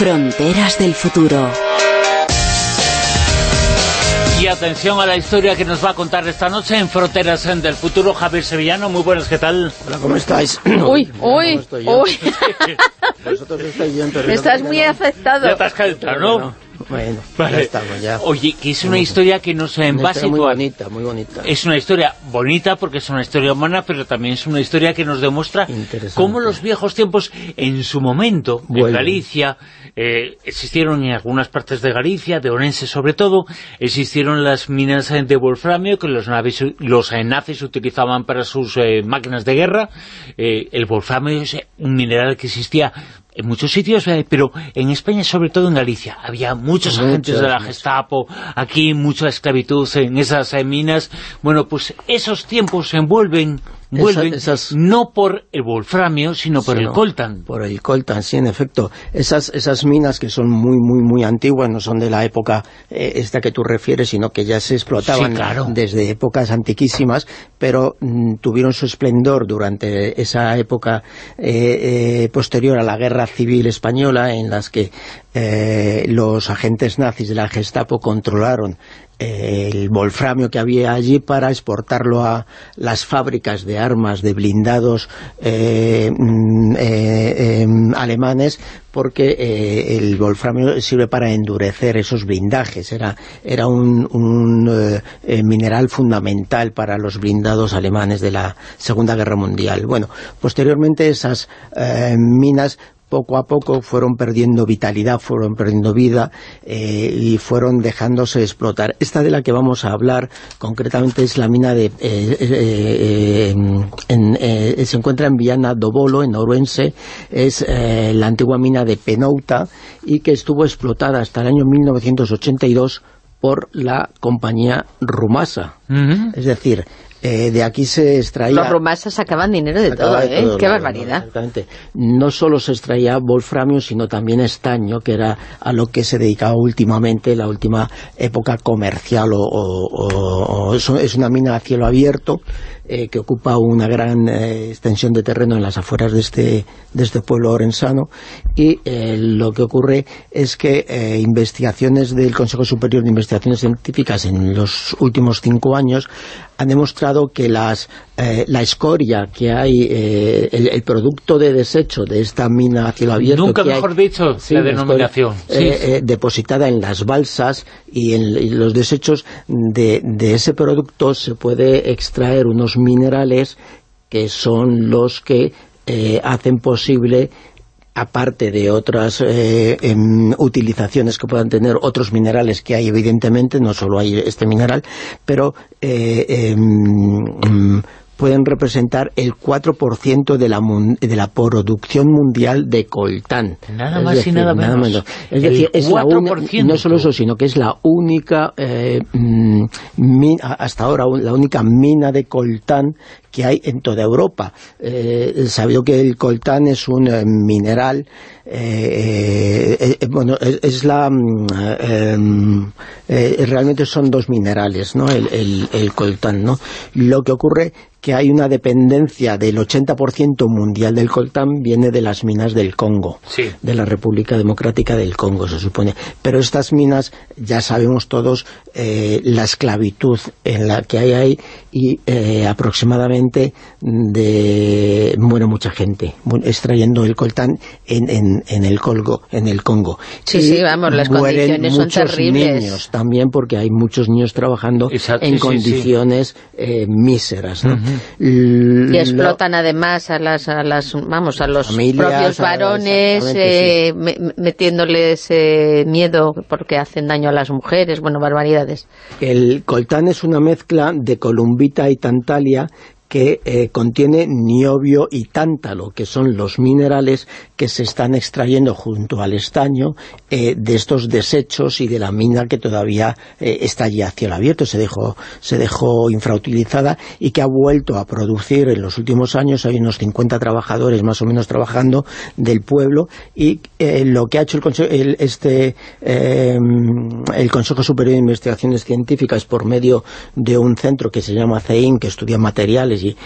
Fronteras del futuro. Y atención a la historia que nos va a contar esta noche en Fronteras del Futuro Javier Sevillano. Muy buenas, ¿qué tal? Hola, ¿cómo estáis? Uy, uy, uy. Vosotros estáis yo en Estás muy afectado. Ya te has calentado, ¿no? Bueno, Vale. ya estamos, ya. Oye, que es una historia que nos en Una base historia muy bonita, muy bonita. Es una historia bonita porque es una historia humana, pero también es una historia que nos demuestra cómo los viejos tiempos, en su momento, en. Galicia, eh, existieron en algunas partes de Galicia, de Orense sobre todo, existieron las minas de wolframio que los, naves, los nazis utilizaban para sus eh, máquinas de guerra. Eh, el wolframio es un mineral que existía en muchos sitios, eh, pero en España, sobre todo en Galicia, había muchos agentes de la. Gestapo, aquí mucha esclavitud en esas eh, minas. Bueno, pues esos tiempos se envuelven, vuelven esas- no por el wolframio, sino por Sí, el ¿no? coltan. Por el coltan, sí, en efecto. Esas, esas minas que son muy, muy, muy antiguas, no son de la época eh, esta que tú refieres, sino que ya se explotaban Sí, claro. desde épocas antiquísimas, pero mm, tuvieron su esplendor durante esa época eh, eh, posterior a la Guerra Civil Española, en las que eh, los agentes nazis de la Gestapo controlaron eh, el wolframio que había allí para exportarlo a las fábricas de armas, de blindados eh, mm, em, alemanes, porque el wolframio sirve para endurecer esos blindajes. Era, era un, mineral fundamental para los blindados alemanes de la Segunda Guerra Mundial. Bueno, posteriormente esas minas poco a poco fueron perdiendo vitalidad, fueron perdiendo vida eh, y fueron dejándose explotar. Esta de la que vamos a hablar concretamente es la mina de... eh, eh, en- se encuentra en Viana do Bolo, en Ourense, es la antigua mina de Penouta y que estuvo explotada hasta el año 1982 por la compañía Rumasa. Es decir, eh, de aquí se extraía... Los rumasas sacaban dinero de todo, de ¿eh? todo, Qué no, barbaridad. exactamente. No solo se extraía wolframio, sino también estaño, que era a lo que se dedicaba últimamente, la última época comercial, o, o- o- o es una mina a cielo abierto, eh, que ocupa una gran eh, extensión de terreno en las afueras de este, de este pueblo orensano, y eh, lo que ocurre es que investigaciones del Consejo Superior de Investigaciones Científicas en los últimos cinco años han demostrado que las, la escoria que hay, el, el producto de desecho de esta mina a cielo abierto... Nunca hay- mejor dicho Sí, la denominación. escoria, Sí. depositada en las balsas y en y los desechos de, de ese producto se puede extraer unos minerales que son los que eh, hacen posible aparte de otras eh, em, utilizaciones que puedan tener otros minerales que hay evidentemente, no solo hay este mineral, pero eh, em, pueden representar el 4% de la, de la producción mundial de coltán. Nada Es más y nada menos. Es El decir, es la uni- 4%. no solo eso, sino que es la única eh, mm, hasta ahora la única mina de coltán que hay en toda Europa. Eh, sabido que el coltán es un eh, mineral, eh, eh, eh, bueno, es, la... mm, em, eh, realmente son dos minerales, ¿no? El, el- el coltán, ¿no? Lo que ocurre que hay una dependencia del 80% mundial del coltán viene de las minas del Congo Sí. de la República Democrática del Congo, se supone. Pero estas minas, ya sabemos todos, eh, la esclavitud en la que hay ahí y eh, aproximadamente de muere mucha gente extrayendo el coltán en, en, en el Congo, en el Congo. Sí, Y sí, vamos, las condiciones son muchos terribles. niños también porque hay muchos niños trabajando Exacto, en sí, sí, sí. condiciones eh, míseras. ¿no? Y Lo- explotan además a las, a las vamos, a los Familias, propios varones, eh, me- metiéndoles eh, miedo porque hacen daño a las mujeres, bueno, barbaridades. El coltán es una mezcla de columbita y tantalia que eh, contiene niobio y tántalo, que son los minerales que se están extrayendo junto al estaño eh, de estos desechos y de la mina que todavía eh, está allí a cielo abierto, se dejó, se dejó infrautilizada y que ha vuelto a producir en los últimos años, hay unos 50 trabajadores más o menos trabajando del pueblo y lo que ha hecho el, Conse- este, el Consejo Superior de Investigaciones Científicas por medio de un centro que se llama CEIN, que estudia materiales allí,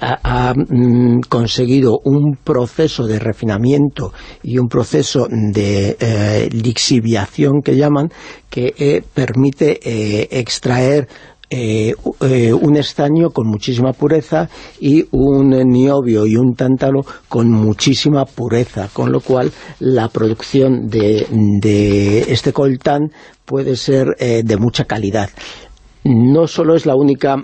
ha, mm, conseguido un proceso de refinamiento y un proceso de lixiviación que llaman, que permite extraer eh, eh, un estaño con muchísima pureza y un niobio y un tántalo con muchísima pureza, con lo cual la producción de, este coltán puede ser eh, de mucha calidad no solo es la única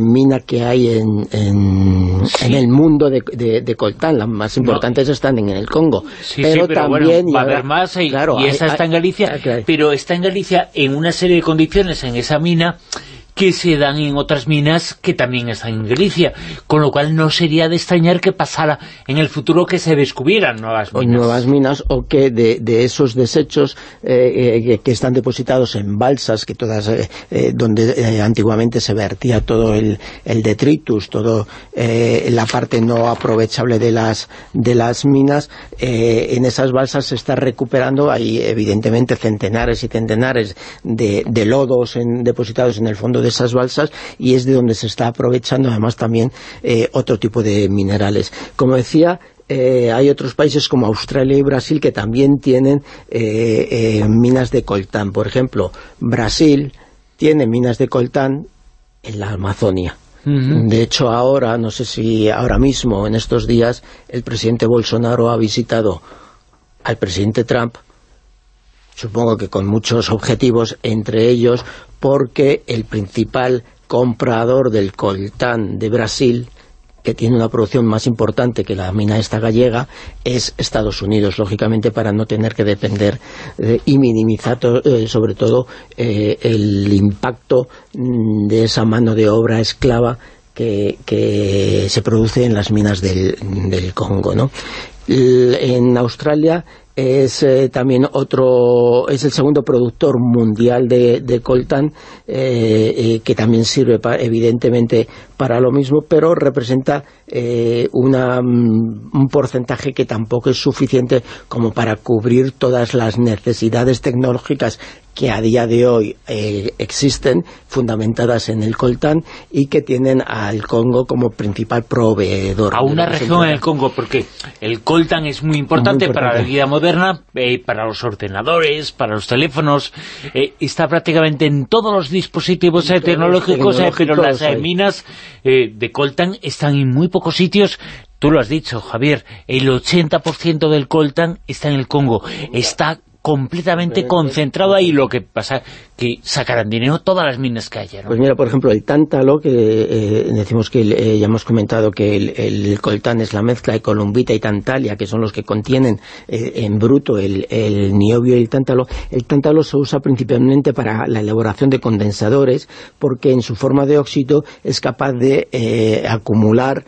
mina que hay en, en, el mundo de, coltán, las más importantes están en el Congo. pero, también... va a haber más y, esa está en Galicia, pero está en Galicia en una serie de condiciones en esa mina que se dan en otras minas que también están en Galicia, con lo cual no sería de extrañar que pasara en el futuro que se descubrieran nuevas minas. O nuevas minas o que de, esos desechos eh, eh, que están depositados en balsas, que todas eh, donde antiguamente se vertía todo el, detritus, toda la parte no aprovechable de las, de las minas, en esas balsas se está recuperando, hay evidentemente centenares y centenares de, de lodos en, depositados en el fondo de esas balsas y es de donde se está aprovechando además también eh, otro tipo de minerales. Como decía, eh, hay otros países como Australia y Brasil que también tienen eh, minas de coltán. Por ejemplo, Brasil tiene minas de coltán en la Amazonia. De hecho, ahora, no sé si ahora mismo, en estos días, el presidente Bolsonaro ha visitado al presidente Trump supongo que con muchos objetivos, entre ellos porque el principal comprador del coltán de Brasil que tiene una producción más importante que la mina esta gallega, es Estados Unidos, lógicamente para no tener que depender y minimizar eh, sobre todo eh, el impacto mm, de esa mano de obra esclava que, se produce en las minas del, del Congo. ¿no? En Australia es eh, también otro, es el segundo productor mundial de, de coltán, eh, eh, que también sirve evidentemente para lo mismo, pero representa una, mm, un porcentaje que tampoco es suficiente como para cubrir todas las necesidades tecnológicas que a día de hoy eh, existen, fundamentadas en el coltán, y que tienen al Congo como principal proveedor. A una región en el Congo, porque el coltán es muy importante, para la vida moderna, eh, para los ordenadores, para los teléfonos, eh, está prácticamente en todos los dispositivos tecnológicos, pero las minas de coltán están en muy pocos sitios, Tú lo has dicho, Javier, el 80% del coltán está en el Congo. Está completamente concentrado ahí. Lo que pasa sacarán dinero todas las minas que haya. Pues mira, por ejemplo, el tántalo, que eh, decimos que eh, ya hemos comentado que el, coltán es la mezcla de columbita y tantalia, que son los que contienen eh, en bruto el, niobio y el tántalo. El tántalo se usa principalmente para la elaboración de condensadores, porque en su forma de óxido es capaz de acumular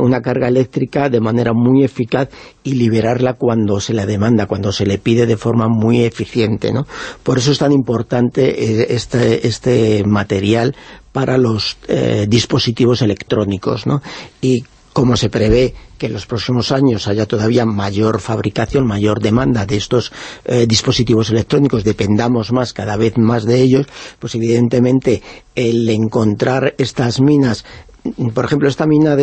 una carga eléctrica de manera muy eficaz y liberarla cuando se la demanda, cuando se le pide de forma muy eficiente. ¿no? Por eso es tan importante eh, este, este material para los eh, dispositivos electrónicos. ¿no? Y como se prevé que en los próximos años haya todavía mayor fabricación, mayor demanda de estos eh, dispositivos electrónicos, dependamos más, cada vez más de ellos, pues evidentemente el encontrar estas minas por ejemplo, esta mina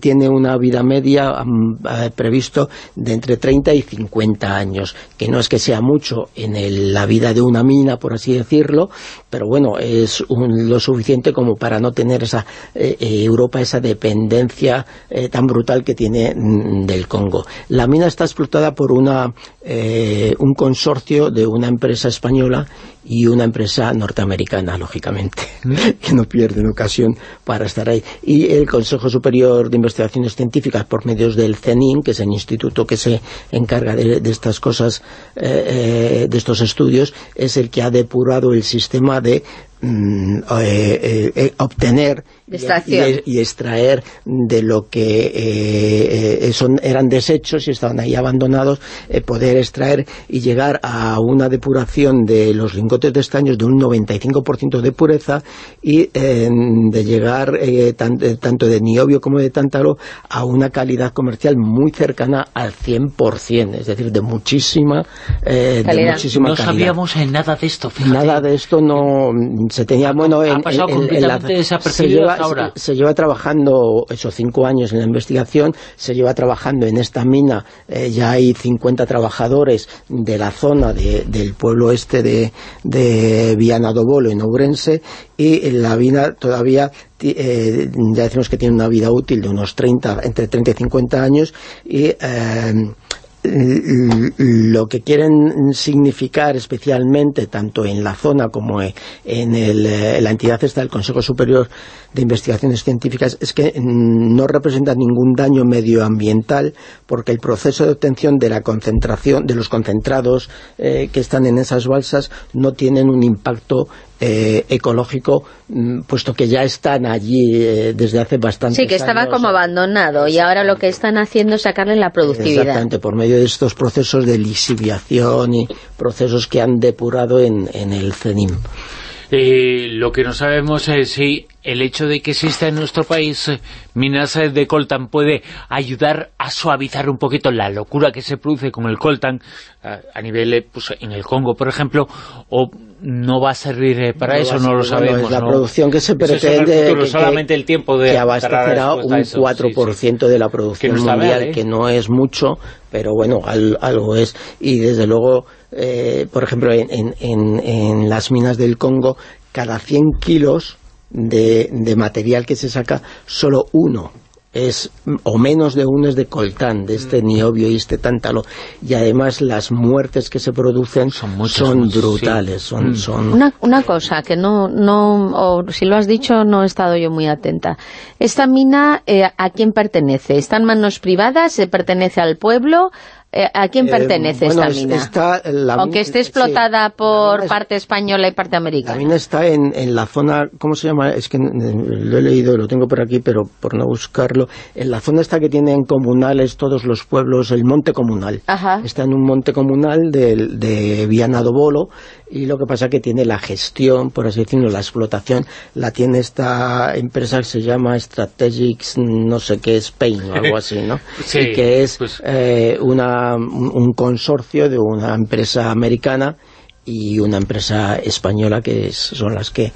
tiene una vida media eh, previsto de entre 30 y 50 años, que no es que sea mucho en la vida de una mina, por así decirlo, pero bueno, es lo suficiente como para no tener esa eh, eh, Europa esa dependencia tan brutal que tiene mm, del Congo. La mina está explotada por una un consorcio de una empresa española y una empresa norteamericana, lógicamente, mm. que no pierden ocasión para estar ahí. Y el Consejo Superior de Investigaciones Científicas, por medios del CENIN, que es el instituto que se encarga de, estas cosas, eh, eh, de estos estudios, es el que ha depurado el sistema de mm, eh, obtener y, extraer de lo que eh, eh, son eran desechos y estaban ahí abandonados, eh, poder extraer y llegar a una depuración de los lingotes de estaños de un 95% de pureza y de llegar tanto de niobio como de tántalo a una calidad comercial muy cercana al 100%, es decir, de muchísima, de muchísima no sabíamos en nada de esto, Nada de esto no se tenía, bueno, ha, pasado completamente desapercibido ahora? Se, lleva trabajando esos cinco años en la investigación, se lleva trabajando en esta mina, eh, ya hay 50 trabajadores de la zona del pueblo este de, de Viana do Bolo, en Ourense, y la mina todavía eh, ya decimos que tiene una vida útil de unos 30, entre 30 y 50 años, y... Eh, lo que quieren significar especialmente tanto en la zona como en eh, la entidad esta del Consejo Superior de Investigaciones Científicas es que no representa ningún daño medioambiental porque el proceso de obtención de la concentración de los concentrados eh, que están en esas balsas no tienen un impacto eh, ecológico, mm, puesto que ya están allí eh, desde hace bastante Sí, que estaba como abandonado y ahora lo que están haciendo es sacarle la productividad. Exactamente, por medio de estos procesos de lisiviación y procesos que han depurado en, el CENIM. Eh, lo que no sabemos es si el hecho de que exista en nuestro país eh, minas eh, de coltan puede ayudar a suavizar un poquito la locura que se produce con el coltan a, nivel, pues, en el Congo, por ejemplo, o no va a servir para eso, no lo sabemos. la producción que se pretende que, solamente el tiempo de que abastecerá un 4% de la producción mundial, que no es mucho, pero bueno, algo es. Y desde luego, por ejemplo, en, en las minas del Congo, cada 100 kilos de, de material que se saca, solo uno es o menos de uno es de coltán, de este mm. niobio y este tántalo y además las muertes que se producen son, brutales son, mm. son... Una, una, cosa que no, no o si lo has dicho no he estado yo muy atenta esta mina eh, ¿a quién pertenece? ¿está en manos privadas? ¿se pertenece al pueblo? Eh, ¿A quién eh, pertenece esta mina? Aunque esté explotada por parte española y parte americana. La mina está en, en, la zona, ¿cómo se llama? Es que lo he leído, lo tengo por aquí, pero por no buscarlo. En la zona esta que tienen comunales todos los pueblos, el monte comunal. Está en un monte comunal de, de Viana do Bolo, y lo que pasa es que tiene la gestión, por así decirlo, la explotación, la tiene esta empresa que se llama Strategics, no sé qué, Spain o algo así, ¿no? Sí, y que es pues eh, una, un consorcio de una empresa americana y una empresa española que son las que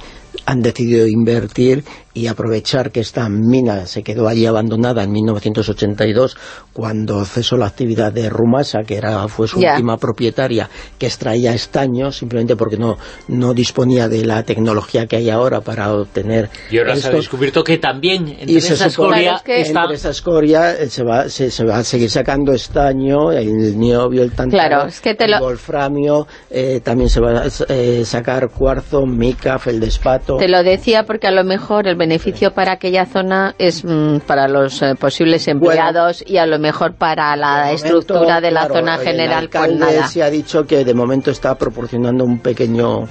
han decidido invertir y aprovechar que esta mina se quedó allí abandonada en 1982 cuando cesó la actividad de Rumasa, que era fue su última propietaria, que extraía estaño simplemente porque no, no disponía de la tecnología que hay ahora para obtener Y ahora se ha descubierto que también entre esa escoria esa escoria eh, se va, se, va a seguir sacando estaño, el niobio, el tantalo, el wolframio, eh, también se va a eh, sacar cuarzo, mica, feldespato. Te lo decía porque a lo mejor el beneficio para aquella zona es mm, para los eh, posibles empleados y a lo mejor para la estructura de la zona general, pues nada. se ha dicho que de momento está proporcionando un pequeño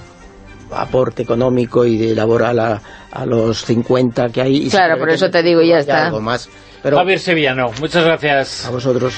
aporte económico y de laboral a, a los 50 que hay. claro, por eso te digo, ya está. Algo más. Pero, Javier Sevillano, muchas gracias. A vosotros.